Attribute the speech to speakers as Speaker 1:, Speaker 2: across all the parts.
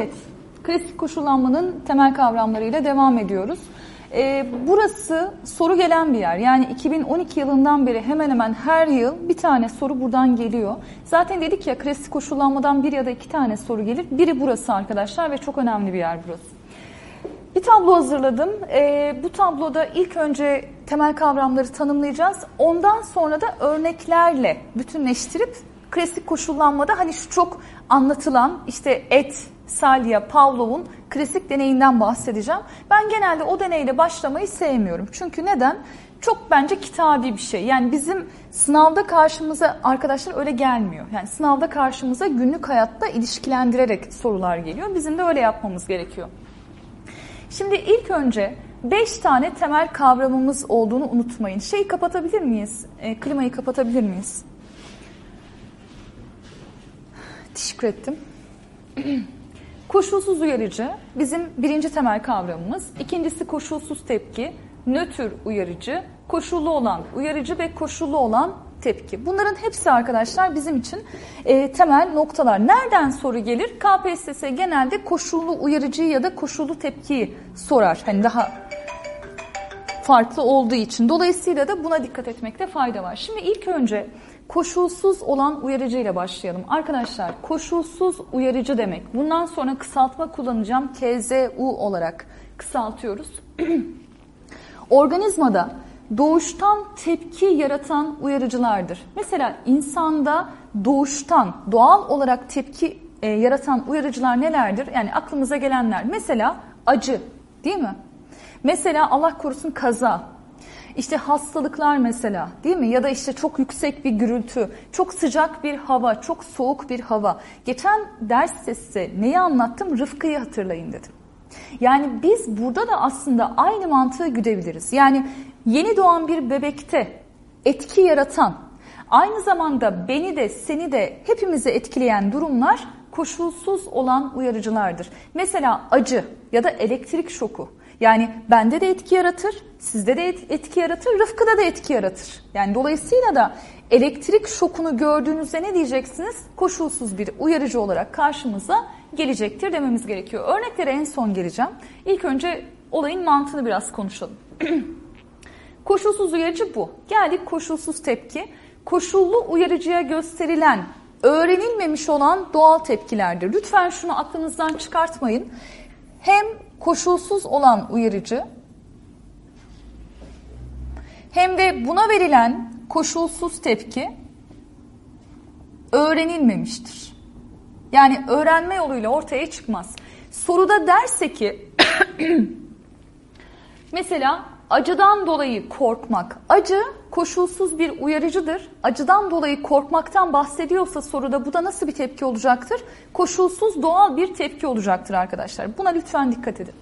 Speaker 1: Evet, klasik koşullanmanın temel kavramlarıyla devam ediyoruz. Ee, burası soru gelen bir yer. Yani 2012 yılından beri hemen hemen her yıl bir tane soru buradan geliyor. Zaten dedik ya klasik koşullanmadan bir ya da iki tane soru gelir. Biri burası arkadaşlar ve çok önemli bir yer burası. Bir tablo hazırladım. Ee, bu tabloda ilk önce temel kavramları tanımlayacağız. Ondan sonra da örneklerle bütünleştirip klasik koşullanmada hani şu çok anlatılan işte et, salya, Pavlov'un klasik deneyinden bahsedeceğim. Ben genelde o deneyle başlamayı sevmiyorum. Çünkü neden? Çok bence kitabi bir şey. Yani bizim sınavda karşımıza arkadaşlar öyle gelmiyor. Yani sınavda karşımıza günlük hayatta ilişkilendirerek sorular geliyor. Bizim de öyle yapmamız gerekiyor. Şimdi ilk önce 5 tane temel kavramımız olduğunu unutmayın. Şeyi kapatabilir miyiz? E, klimayı kapatabilir miyiz? Teşekkür ettim. Koşulsuz uyarıcı bizim birinci temel kavramımız. İkincisi koşulsuz tepki, nötr uyarıcı, koşullu olan uyarıcı ve koşullu olan tepki. Bunların hepsi arkadaşlar bizim için e, temel noktalar. Nereden soru gelir? KPSS genelde koşullu uyarıcıyı ya da koşullu tepkiyi sorar. Hani daha farklı olduğu için. Dolayısıyla da buna dikkat etmekte fayda var. Şimdi ilk önce koşulsuz olan uyarıcı ile başlayalım. Arkadaşlar koşulsuz uyarıcı demek. Bundan sonra kısaltma kullanacağım. KZU olarak kısaltıyoruz. Organizmada doğuştan tepki yaratan uyarıcılardır. Mesela insanda doğuştan doğal olarak tepki e, yaratan uyarıcılar nelerdir? Yani aklımıza gelenler. Mesela acı değil mi? Mesela Allah korusun kaza, işte hastalıklar mesela değil mi? Ya da işte çok yüksek bir gürültü, çok sıcak bir hava, çok soğuk bir hava. Geçen ders size neyi anlattım? Rıfkı'yı hatırlayın dedim. Yani biz burada da aslında aynı mantığı güdebiliriz. Yani yeni doğan bir bebekte etki yaratan, aynı zamanda beni de seni de hepimizi etkileyen durumlar koşulsuz olan uyarıcılardır. Mesela acı ya da elektrik şoku. Yani bende de etki yaratır, sizde de etki yaratır, Rıfkı'da da etki yaratır. Yani dolayısıyla da elektrik şokunu gördüğünüzde ne diyeceksiniz? Koşulsuz bir uyarıcı olarak karşımıza gelecektir dememiz gerekiyor. Örneklere en son geleceğim. İlk önce olayın mantığını biraz konuşalım. Koşulsuz uyarıcı bu. Geldik koşulsuz tepki. Koşullu uyarıcıya gösterilen, öğrenilmemiş olan doğal tepkilerdir. Lütfen şunu aklınızdan çıkartmayın. Hem koşulsuz olan uyarıcı hem de buna verilen koşulsuz tepki öğrenilmemiştir. Yani öğrenme yoluyla ortaya çıkmaz. Soruda derse ki mesela acıdan dolayı korkmak. Acı koşulsuz bir uyarıcıdır. Acıdan dolayı korkmaktan bahsediyorsa soruda bu da nasıl bir tepki olacaktır? Koşulsuz doğal bir tepki olacaktır arkadaşlar. Buna lütfen dikkat edin.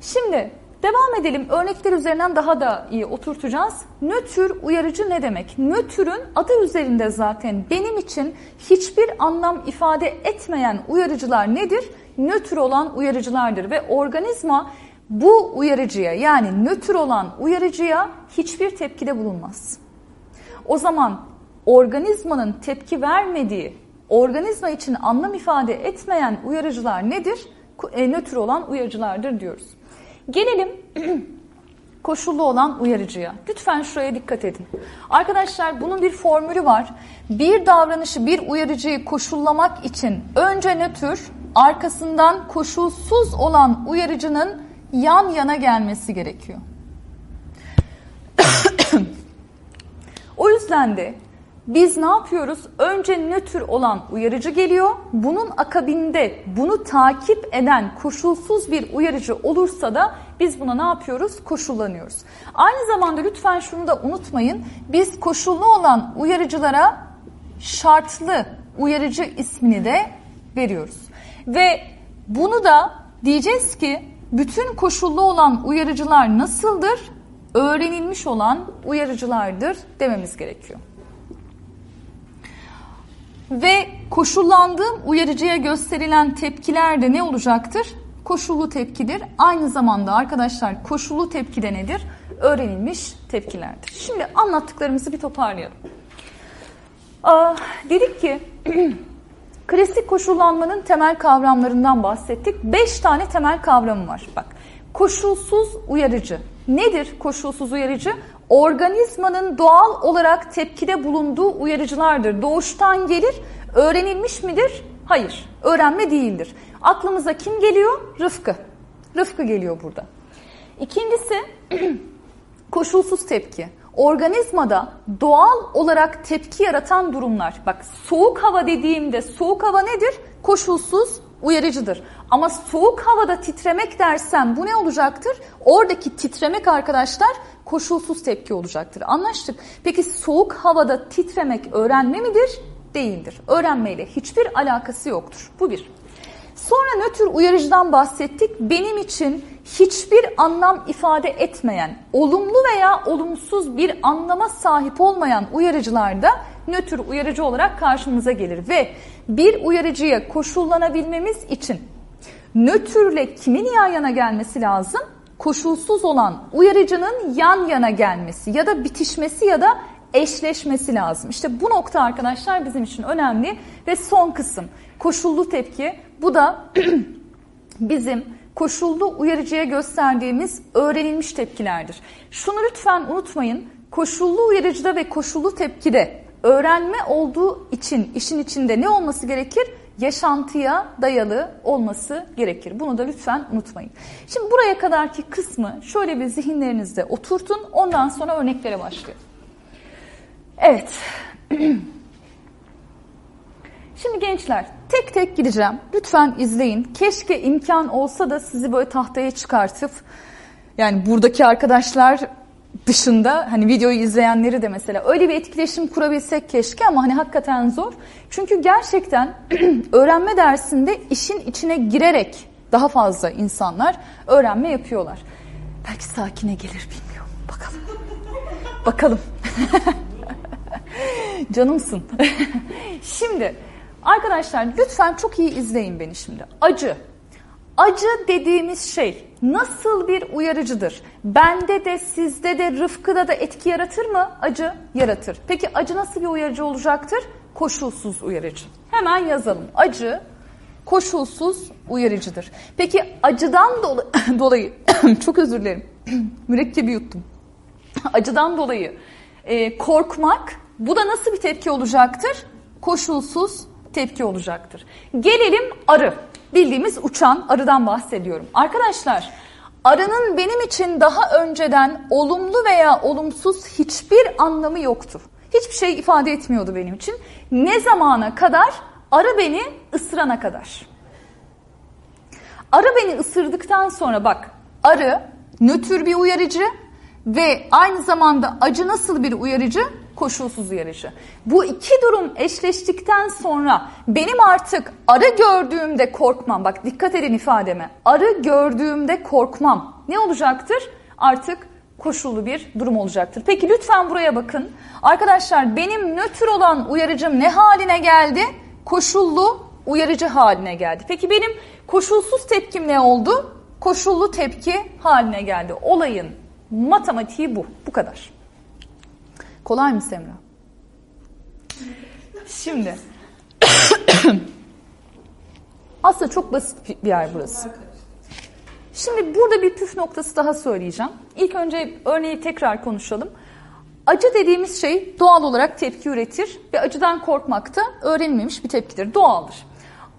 Speaker 1: Şimdi devam edelim. Örnekler üzerinden daha da iyi oturtacağız. Nötr uyarıcı ne demek? Nötrün adı üzerinde zaten benim için hiçbir anlam ifade etmeyen uyarıcılar nedir? Nötr olan uyarıcılardır ve organizma bu uyarıcıya yani nötr olan uyarıcıya hiçbir tepkide bulunmaz. O zaman organizmanın tepki vermediği, organizma için anlam ifade etmeyen uyarıcılar nedir? E, nötr olan uyarıcılardır diyoruz. Gelelim koşullu olan uyarıcıya. Lütfen şuraya dikkat edin. Arkadaşlar bunun bir formülü var. Bir davranışı, bir uyarıcıyı koşullamak için önce nötr, arkasından koşulsuz olan uyarıcının yan yana gelmesi gerekiyor. o yüzden de biz ne yapıyoruz? Önce nötr olan uyarıcı geliyor. Bunun akabinde bunu takip eden koşulsuz bir uyarıcı olursa da biz buna ne yapıyoruz? Koşullanıyoruz. Aynı zamanda lütfen şunu da unutmayın. Biz koşullu olan uyarıcılara şartlı uyarıcı ismini de veriyoruz. Ve bunu da diyeceğiz ki bütün koşullu olan uyarıcılar nasıldır? Öğrenilmiş olan uyarıcılardır dememiz gerekiyor. Ve koşullandığım uyarıcıya gösterilen tepkiler de ne olacaktır? Koşullu tepkidir. Aynı zamanda arkadaşlar koşullu tepki de nedir? Öğrenilmiş tepkilerdir. Şimdi anlattıklarımızı bir toparlayalım. Aa, dedik ki Klasik koşullanmanın temel kavramlarından bahsettik. Beş tane temel kavramı var. Bak, koşulsuz uyarıcı. Nedir koşulsuz uyarıcı? Organizmanın doğal olarak tepkide bulunduğu uyarıcılardır. Doğuştan gelir, öğrenilmiş midir? Hayır, öğrenme değildir. Aklımıza kim geliyor? Rıfkı. Rıfkı geliyor burada. İkincisi koşulsuz tepki. Organizmada doğal olarak tepki yaratan durumlar. Bak soğuk hava dediğimde soğuk hava nedir? Koşulsuz uyarıcıdır. Ama soğuk havada titremek dersem bu ne olacaktır? Oradaki titremek arkadaşlar koşulsuz tepki olacaktır. Anlaştık. Peki soğuk havada titremek öğrenme midir? Değildir. Öğrenmeyle hiçbir alakası yoktur. Bu bir. Sonra nötr uyarıcıdan bahsettik. Benim için hiçbir anlam ifade etmeyen, olumlu veya olumsuz bir anlama sahip olmayan uyarıcılar da nötr uyarıcı olarak karşımıza gelir. Ve bir uyarıcıya koşullanabilmemiz için nötrle kimin yan yana gelmesi lazım? Koşulsuz olan uyarıcının yan yana gelmesi ya da bitişmesi ya da eşleşmesi lazım. İşte bu nokta arkadaşlar bizim için önemli ve son kısım koşullu tepki. Bu da bizim koşullu uyarıcıya gösterdiğimiz öğrenilmiş tepkilerdir. Şunu lütfen unutmayın. Koşullu uyarıcıda ve koşullu tepkide öğrenme olduğu için işin içinde ne olması gerekir? Yaşantıya dayalı olması gerekir. Bunu da lütfen unutmayın. Şimdi buraya kadarki kısmı şöyle bir zihinlerinizde oturtun. Ondan sonra örneklere başlayalım. Evet. Şimdi gençler tek tek gideceğim. Lütfen izleyin. Keşke imkan olsa da sizi böyle tahtaya çıkartıp yani buradaki arkadaşlar dışında hani videoyu izleyenleri de mesela öyle bir etkileşim kurabilsek keşke ama hani hakikaten zor. Çünkü gerçekten öğrenme dersinde işin içine girerek daha fazla insanlar öğrenme yapıyorlar. Belki sakine gelir bilmiyorum. Bakalım. Bakalım. Canımsın. Şimdi arkadaşlar lütfen çok iyi izleyin beni şimdi. Acı. Acı dediğimiz şey nasıl bir uyarıcıdır? Bende de sizde de Rıfkı'da da etki yaratır mı? Acı yaratır. Peki acı nasıl bir uyarıcı olacaktır? Koşulsuz uyarıcı. Hemen yazalım. Acı koşulsuz uyarıcıdır. Peki acıdan dolayı çok özür dilerim. Mürekkebi yuttum. Acıdan dolayı e, korkmak bu da nasıl bir tepki olacaktır? Koşulsuz tepki olacaktır. Gelelim arı. Bildiğimiz uçan arıdan bahsediyorum. Arkadaşlar arının benim için daha önceden olumlu veya olumsuz hiçbir anlamı yoktu. Hiçbir şey ifade etmiyordu benim için. Ne zamana kadar? Arı beni ısırana kadar. Arı beni ısırdıktan sonra bak arı nötr bir uyarıcı ve aynı zamanda acı nasıl bir uyarıcı? Koşulsuz uyarıcı. Bu iki durum eşleştikten sonra benim artık arı gördüğümde korkmam. Bak dikkat edin ifademe. Arı gördüğümde korkmam. Ne olacaktır? Artık koşullu bir durum olacaktır. Peki lütfen buraya bakın. Arkadaşlar benim nötr olan uyarıcım ne haline geldi? Koşullu uyarıcı haline geldi. Peki benim koşulsuz tepkim ne oldu? Koşullu tepki haline geldi. Olayın matematiği bu. Bu kadar. Kolay mı Semra? Şimdi aslında çok basit bir yer burası. Şimdi burada bir püf noktası daha söyleyeceğim. İlk önce örneği tekrar konuşalım. Acı dediğimiz şey doğal olarak tepki üretir ve acıdan korkmak da öğrenilmemiş bir tepkidir, doğaldır.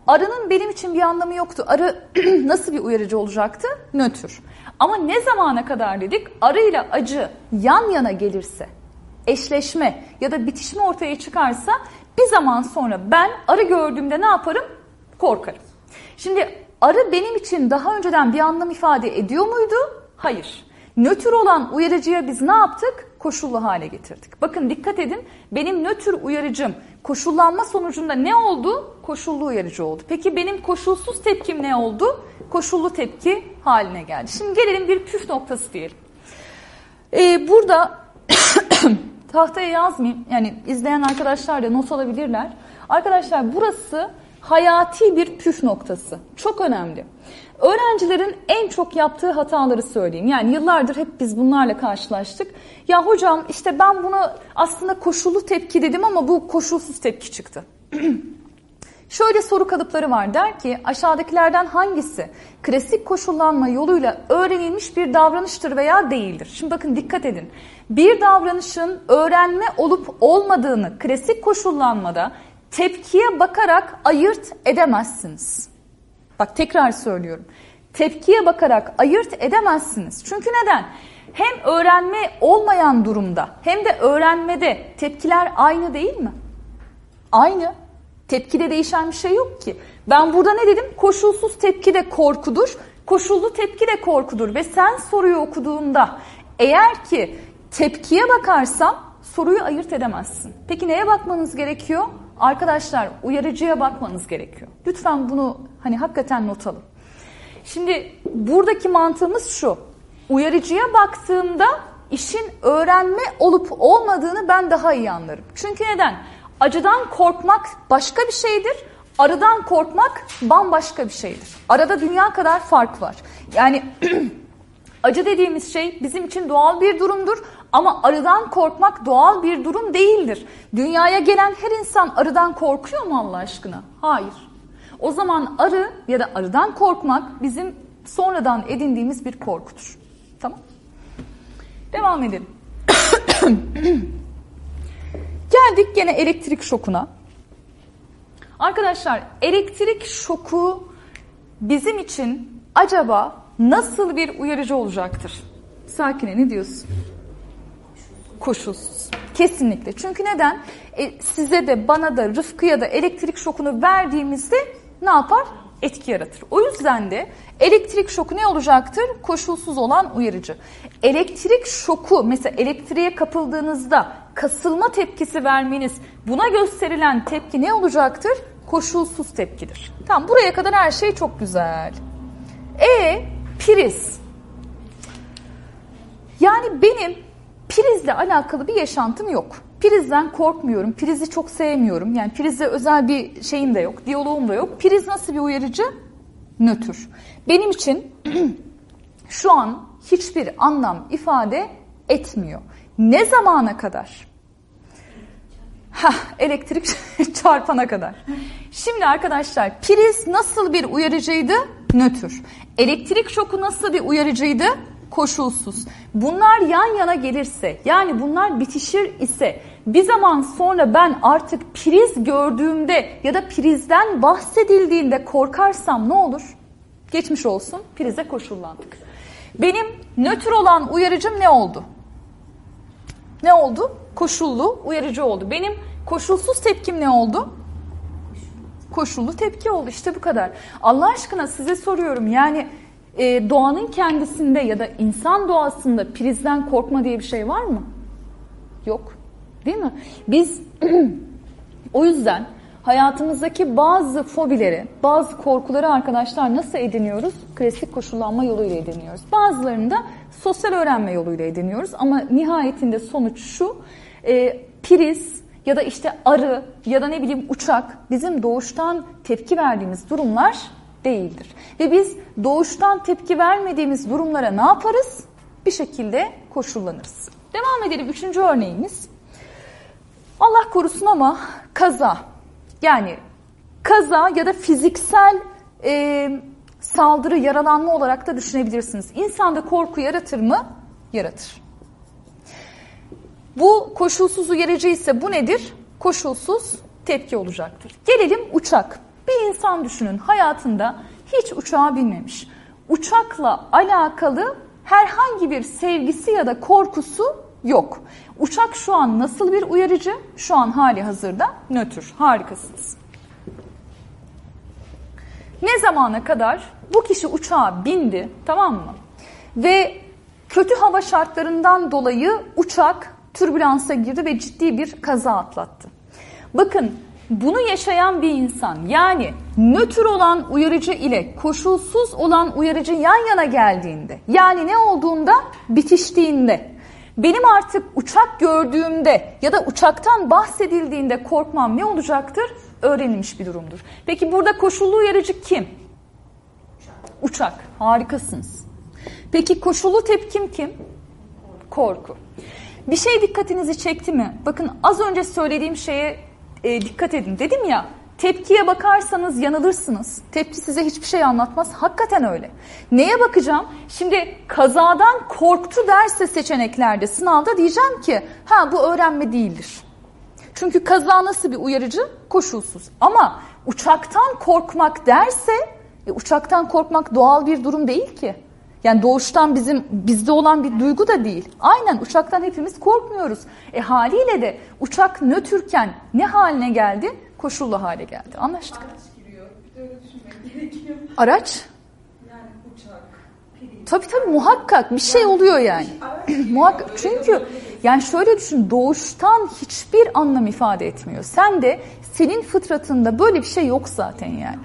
Speaker 1: Arının benim için bir anlamı yoktu. Arı nasıl bir uyarıcı olacaktı? Nötr. Ama ne zamana kadar dedik? Arı ile acı yan yana gelirse, eşleşme ya da bitişme ortaya çıkarsa bir zaman sonra ben arı gördüğümde ne yaparım? Korkarım. Şimdi arı benim için daha önceden bir anlam ifade ediyor muydu? Hayır. Nötr olan uyarıcıya biz ne yaptık? Koşullu hale getirdik. Bakın dikkat edin benim nötr uyarıcım koşullanma sonucunda ne oldu? Koşullu uyarıcı oldu. Peki benim koşulsuz tepkim ne oldu? Koşullu tepki haline geldi. Şimdi gelelim bir püf noktası diyelim. Ee, burada tahtaya yazmayayım. Yani izleyen arkadaşlar da not alabilirler. Arkadaşlar burası hayati bir püf noktası. Çok önemli. Öğrencilerin en çok yaptığı hataları söyleyeyim. Yani yıllardır hep biz bunlarla karşılaştık. Ya hocam işte ben bunu aslında koşullu tepki dedim ama bu koşulsuz tepki çıktı. Şöyle soru kalıpları var. Der ki aşağıdakilerden hangisi klasik koşullanma yoluyla öğrenilmiş bir davranıştır veya değildir? Şimdi bakın dikkat edin. Bir davranışın öğrenme olup olmadığını klasik koşullanmada tepkiye bakarak ayırt edemezsiniz. Bak tekrar söylüyorum. Tepkiye bakarak ayırt edemezsiniz. Çünkü neden? Hem öğrenme olmayan durumda hem de öğrenmede tepkiler aynı değil mi? Aynı. Tepkide değişen bir şey yok ki. Ben burada ne dedim? Koşulsuz tepki de korkudur. Koşullu tepki de korkudur. Ve sen soruyu okuduğunda eğer ki tepkiye bakarsam soruyu ayırt edemezsin. Peki neye bakmanız gerekiyor? Arkadaşlar uyarıcıya bakmanız gerekiyor. Lütfen bunu hani hakikaten not alın. Şimdi buradaki mantığımız şu. Uyarıcıya baktığımda işin öğrenme olup olmadığını ben daha iyi anlarım. Çünkü neden? Acıdan korkmak başka bir şeydir. Arıdan korkmak bambaşka bir şeydir. Arada dünya kadar fark var. Yani acı dediğimiz şey bizim için doğal bir durumdur. Ama arıdan korkmak doğal bir durum değildir. Dünyaya gelen her insan arıdan korkuyor mu Allah aşkına? Hayır. O zaman arı ya da arıdan korkmak bizim sonradan edindiğimiz bir korkudur. Tamam. Devam edelim. Geldik gene elektrik şokuna. Arkadaşlar elektrik şoku bizim için acaba nasıl bir uyarıcı olacaktır? Sakine ne diyorsun? Koşulsuz. Kesinlikle. Çünkü neden? E, size de bana da Rıfkı'ya da elektrik şokunu verdiğimizde ne yapar? Etki yaratır. O yüzden de elektrik şoku ne olacaktır? Koşulsuz olan uyarıcı. Elektrik şoku mesela elektriğe kapıldığınızda kasılma tepkisi vermeniz buna gösterilen tepki ne olacaktır? Koşulsuz tepkidir. Tamam buraya kadar her şey çok güzel. E priz. Yani benim prizle alakalı bir yaşantım yok. Prizden korkmuyorum. Prizi çok sevmiyorum. Yani prizle özel bir şeyim de yok. Diyaloğum da yok. Priz nasıl bir uyarıcı? Nötr. Benim için şu an hiçbir anlam ifade etmiyor. Ne zamana kadar? Ha, elektrik çarpana kadar. Şimdi arkadaşlar priz nasıl bir uyarıcıydı? Nötr. Elektrik şoku nasıl bir uyarıcıydı? Koşulsuz. Bunlar yan yana gelirse yani bunlar bitişir ise bir zaman sonra ben artık priz gördüğümde ya da prizden bahsedildiğinde korkarsam ne olur? Geçmiş olsun prize koşullandık. Benim nötr olan uyarıcım ne oldu? Ne oldu? Koşullu uyarıcı oldu. Benim koşulsuz tepkim ne oldu? Koşullu tepki oldu. İşte bu kadar. Allah aşkına size soruyorum yani e, doğanın kendisinde ya da insan doğasında prizden korkma diye bir şey var mı? Yok. Değil mi? Biz o yüzden hayatımızdaki bazı fobileri, bazı korkuları arkadaşlar nasıl ediniyoruz? Klasik koşullanma yoluyla ediniyoruz. Bazılarını da sosyal öğrenme yoluyla ediniyoruz. Ama nihayetinde sonuç şu, e, priz ya da işte arı ya da ne bileyim uçak bizim doğuştan tepki verdiğimiz durumlar değildir. Ve biz doğuştan tepki vermediğimiz durumlara ne yaparız? Bir şekilde koşullanırız. Devam edelim. Üçüncü örneğimiz. Allah korusun ama kaza. Yani kaza ya da fiziksel e, saldırı, yaralanma olarak da düşünebilirsiniz. İnsanda korku yaratır mı? Yaratır. Bu koşulsuz uyarıcı ise bu nedir? Koşulsuz tepki olacaktır. Gelelim uçak. Bir insan düşünün hayatında hiç uçağa binmemiş. Uçakla alakalı herhangi bir sevgisi ya da korkusu yok. Uçak şu an nasıl bir uyarıcı? Şu an hali hazırda nötr. Harikasınız. Ne zamana kadar bu kişi uçağa bindi tamam mı? Ve kötü hava şartlarından dolayı uçak türbülansa girdi ve ciddi bir kaza atlattı. Bakın bunu yaşayan bir insan yani nötr olan uyarıcı ile koşulsuz olan uyarıcı yan yana geldiğinde yani ne olduğunda bitiştiğinde benim artık uçak gördüğümde ya da uçaktan bahsedildiğinde korkmam ne olacaktır? Öğrenilmiş bir durumdur. Peki burada koşullu uyarıcı kim? Uçak. Harikasınız. Peki koşullu tepkim kim? Korku. Bir şey dikkatinizi çekti mi? Bakın az önce söylediğim şeye e, dikkat edin. Dedim ya Tepkiye bakarsanız yanılırsınız. Tepki size hiçbir şey anlatmaz. Hakikaten öyle. Neye bakacağım? Şimdi kazadan korktu derse seçeneklerde sınavda diyeceğim ki ha bu öğrenme değildir. Çünkü kaza nasıl bir uyarıcı? Koşulsuz. Ama uçaktan korkmak derse e, uçaktan korkmak doğal bir durum değil ki. Yani doğuştan bizim bizde olan bir duygu da değil. Aynen uçaktan hepimiz korkmuyoruz. E haliyle de uçak nötrken ne haline geldi? Koşullu hale geldi. Anlaştık.
Speaker 2: Araç giriyor. Bir de öyle düşünmek gerekiyor.
Speaker 1: Araç?
Speaker 2: Yani uçak.
Speaker 1: Tabii tabii muhakkak bir şey oluyor yani. Muhakkak çünkü yani şöyle düşün doğuştan hiçbir anlam ifade etmiyor. Sen de senin fıtratında böyle bir şey yok zaten yani.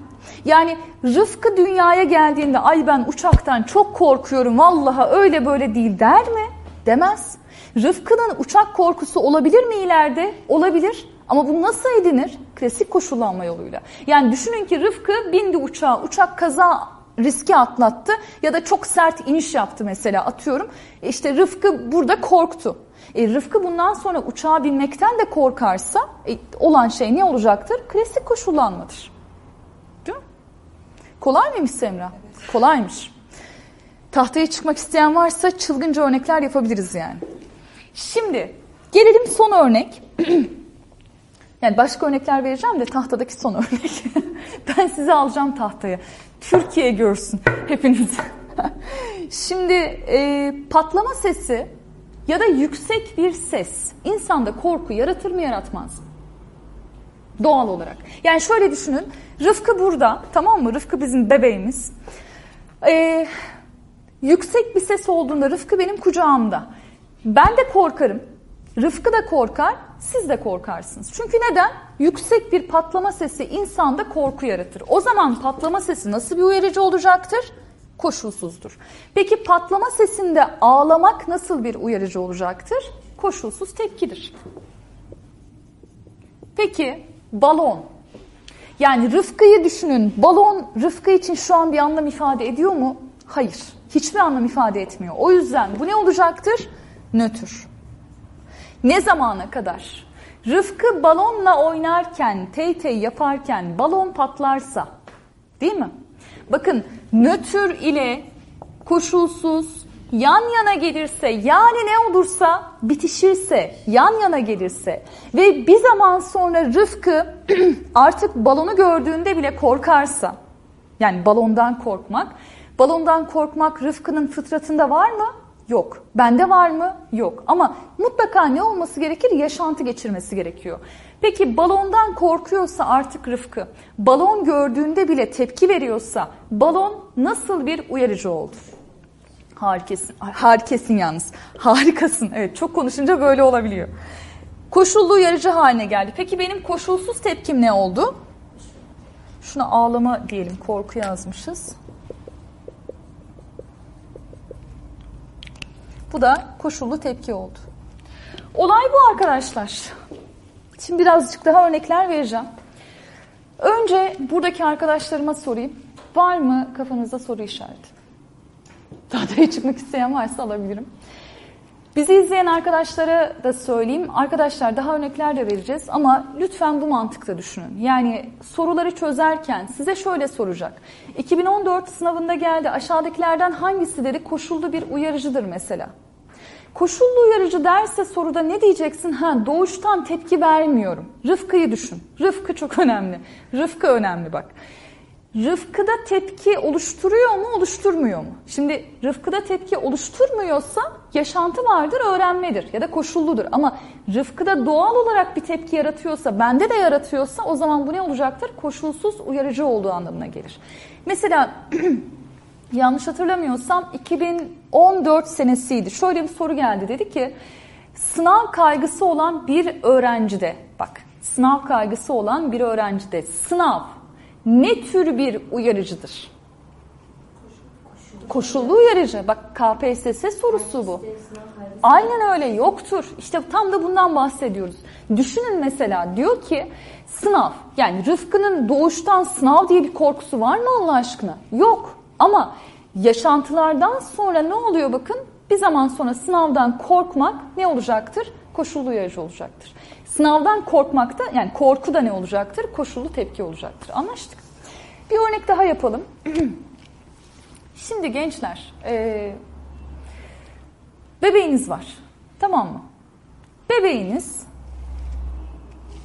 Speaker 1: Yani Rıfkı dünyaya geldiğinde ay ben uçaktan çok korkuyorum vallaha öyle böyle değil der mi? Demez. Rıfkı'nın uçak korkusu olabilir mi ileride? Olabilir. Ama bu nasıl edinir? Klasik koşullanma yoluyla. Yani düşünün ki Rıfkı bindi uçağa, uçak kaza riski atlattı ya da çok sert iniş yaptı mesela atıyorum. İşte Rıfkı burada korktu. E, Rıfkı bundan sonra uçağa binmekten de korkarsa e, olan şey ne olacaktır? Klasik koşullanmadır. Kolay mıymış Semra? Kolaymış. Tahtaya çıkmak isteyen varsa çılgınca örnekler yapabiliriz yani. Şimdi gelelim son örnek. yani başka örnekler vereceğim de tahtadaki son örnek. ben sizi alacağım tahtaya. Türkiye görsün hepiniz. Şimdi e, patlama sesi ya da yüksek bir ses insanda korku yaratır mı yaratmaz mı? Doğal olarak. Yani şöyle düşünün. Rıfkı burada tamam mı? Rıfkı bizim bebeğimiz. Ee, yüksek bir ses olduğunda Rıfkı benim kucağımda. Ben de korkarım. Rıfkı da korkar, siz de korkarsınız. Çünkü neden? Yüksek bir patlama sesi insanda korku yaratır. O zaman patlama sesi nasıl bir uyarıcı olacaktır? Koşulsuzdur. Peki patlama sesinde ağlamak nasıl bir uyarıcı olacaktır? Koşulsuz tepkidir. Peki balon. Yani Rıfkı'yı düşünün. Balon Rıfkı için şu an bir anlam ifade ediyor mu? Hayır. Hiçbir anlam ifade etmiyor. O yüzden bu ne olacaktır? Nötr. Ne zamana kadar? Rıfkı balonla oynarken, tey tey yaparken balon patlarsa, değil mi? Bakın nötr ile koşulsuz yan yana gelirse, yani ne olursa bitişirse, yan yana gelirse ve bir zaman sonra Rıfkı artık balonu gördüğünde bile korkarsa, yani balondan korkmak, balondan korkmak Rıfkı'nın fıtratında var mı? Yok. Bende var mı? Yok. Ama mutlaka ne olması gerekir? Yaşantı geçirmesi gerekiyor. Peki balondan korkuyorsa artık Rıfkı, balon gördüğünde bile tepki veriyorsa balon nasıl bir uyarıcı oldu? Harikasın, harikasın yalnız. Harikasın. Evet çok konuşunca böyle olabiliyor. Koşullu uyarıcı haline geldi. Peki benim koşulsuz tepkim ne oldu? Şuna ağlama diyelim. Korku yazmışız. Bu da koşullu tepki oldu. Olay bu arkadaşlar. Şimdi birazcık daha örnekler vereceğim. Önce buradaki arkadaşlarıma sorayım. Var mı kafanızda soru işareti? Tahtaya çıkmak isteyen varsa alabilirim. Bizi izleyen arkadaşlara da söyleyeyim. Arkadaşlar daha örnekler de vereceğiz ama lütfen bu mantıkta düşünün. Yani soruları çözerken size şöyle soracak. 2014 sınavında geldi aşağıdakilerden hangisi dedi koşullu bir uyarıcıdır mesela. Koşullu uyarıcı derse soruda ne diyeceksin? Ha doğuştan tepki vermiyorum. Rıfkı'yı düşün. Rıfkı çok önemli. Rıfkı önemli bak. Rıfkı'da tepki oluşturuyor mu, oluşturmuyor mu? Şimdi Rıfkı'da tepki oluşturmuyorsa yaşantı vardır, öğrenmedir ya da koşulludur. Ama Rıfkı'da doğal olarak bir tepki yaratıyorsa, bende de yaratıyorsa o zaman bu ne olacaktır? Koşulsuz uyarıcı olduğu anlamına gelir. Mesela yanlış hatırlamıyorsam 2014 senesiydi. Şöyle bir soru geldi. Dedi ki sınav kaygısı olan bir öğrencide, bak sınav kaygısı olan bir öğrencide sınav ne tür bir uyarıcıdır? Koşullu uyarıcı. Bak KPSS sorusu bu. Aynen öyle yoktur. İşte tam da bundan bahsediyoruz. Düşünün mesela diyor ki sınav yani Rıfkı'nın doğuştan sınav diye bir korkusu var mı Allah aşkına? Yok. Ama yaşantılardan sonra ne oluyor bakın? Bir zaman sonra sınavdan korkmak ne olacaktır? Koşullu uyarıcı olacaktır. Sınavdan korkmak da yani korku da ne olacaktır? Koşullu tepki olacaktır. Anlaştık. Bir örnek daha yapalım. Şimdi gençler, e, bebeğiniz var. Tamam mı? Bebeğiniz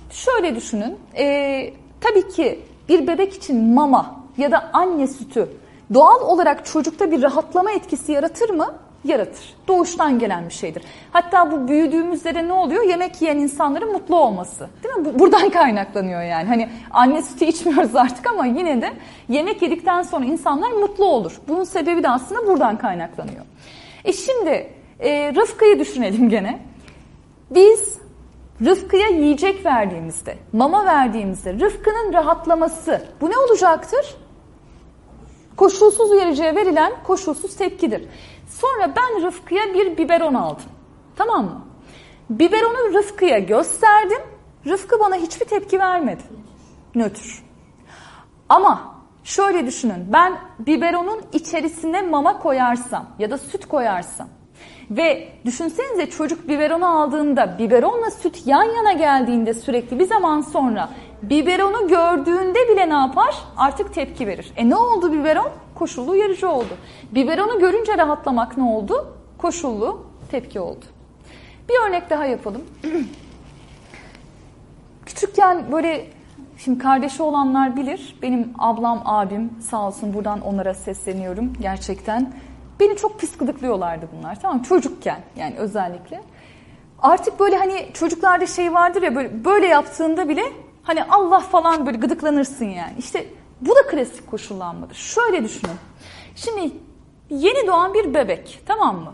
Speaker 1: şöyle düşünün. E, tabii ki bir bebek için mama ya da anne sütü doğal olarak çocukta bir rahatlama etkisi yaratır mı? Yaratır. Doğuştan gelen bir şeydir. Hatta bu büyüdüğümüzde de ne oluyor? Yemek yiyen insanların mutlu olması. Değil mi? Bu, buradan kaynaklanıyor yani. Hani anne sütü içmiyoruz artık ama yine de yemek yedikten sonra insanlar mutlu olur. Bunun sebebi de aslında buradan kaynaklanıyor. E şimdi e, Rıfkı'yı düşünelim gene. Biz Rıfkı'ya yiyecek verdiğimizde, mama verdiğimizde Rıfkı'nın rahatlaması bu ne olacaktır? Koşulsuz uyarıcıya verilen koşulsuz tepkidir. Sonra ben Rıfkı'ya bir biberon aldım. Tamam mı? Biberonu Rıfkı'ya gösterdim. Rıfkı bana hiçbir tepki vermedi. Nötr. Ama şöyle düşünün. Ben biberonun içerisine mama koyarsam ya da süt koyarsam ve düşünsenize çocuk biberonu aldığında biberonla süt yan yana geldiğinde sürekli bir zaman sonra biberonu gördüğünde bile ne yapar? Artık tepki verir. E ne oldu biberon? Koşullu uyarıcı oldu. Biberonu görünce rahatlamak ne oldu? Koşullu tepki oldu. Bir örnek daha yapalım. Küçükken böyle şimdi kardeşi olanlar bilir. Benim ablam, abim sağ olsun buradan onlara sesleniyorum gerçekten. Beni çok pis gıdıklıyorlardı bunlar tamam çocukken yani özellikle. Artık böyle hani çocuklarda şey vardır ya böyle, böyle yaptığında bile hani Allah falan böyle gıdıklanırsın yani. İşte bu da klasik koşullanmadır. Şöyle düşünün. Şimdi yeni doğan bir bebek tamam mı?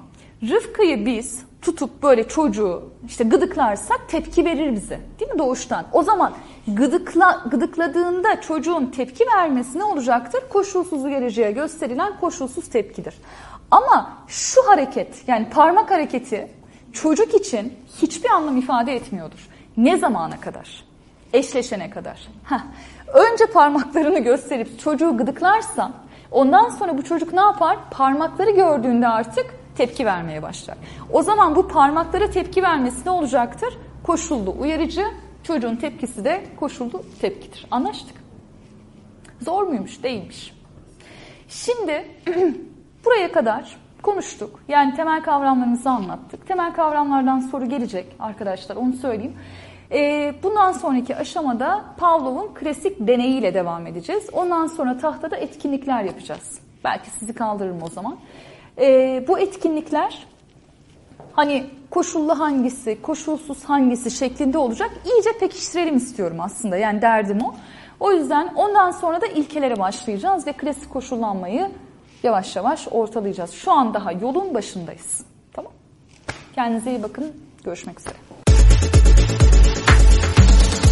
Speaker 1: Rıfkı'yı biz tutup böyle çocuğu işte gıdıklarsak tepki verir bize. Değil mi doğuştan? O zaman gıdıkla, gıdıkladığında çocuğun tepki vermesi ne olacaktır? Koşulsuz uyarıcıya gösterilen koşulsuz tepkidir. Ama şu hareket yani parmak hareketi çocuk için hiçbir anlam ifade etmiyordur. Ne zamana kadar? Eşleşene kadar. Heh. Önce parmaklarını gösterip çocuğu gıdıklarsan ondan sonra bu çocuk ne yapar? Parmakları gördüğünde artık tepki vermeye başlar. O zaman bu parmaklara tepki vermesi ne olacaktır? Koşullu uyarıcı, çocuğun tepkisi de koşullu tepkidir. Anlaştık. Zor muymuş? Değilmiş. Şimdi buraya kadar konuştuk. Yani temel kavramlarımızı anlattık. Temel kavramlardan soru gelecek arkadaşlar onu söyleyeyim. Ee, bundan sonraki aşamada Pavlov'un klasik deneyiyle devam edeceğiz. Ondan sonra tahtada etkinlikler yapacağız. Belki sizi kaldırırım o zaman. Ee, bu etkinlikler hani koşullu hangisi, koşulsuz hangisi şeklinde olacak. İyice pekiştirelim istiyorum aslında. Yani derdim o. O yüzden ondan sonra da ilkelere başlayacağız ve klasik koşullanmayı yavaş yavaş ortalayacağız. Şu an daha yolun başındayız. Tamam? Kendinize iyi bakın. Görüşmek üzere.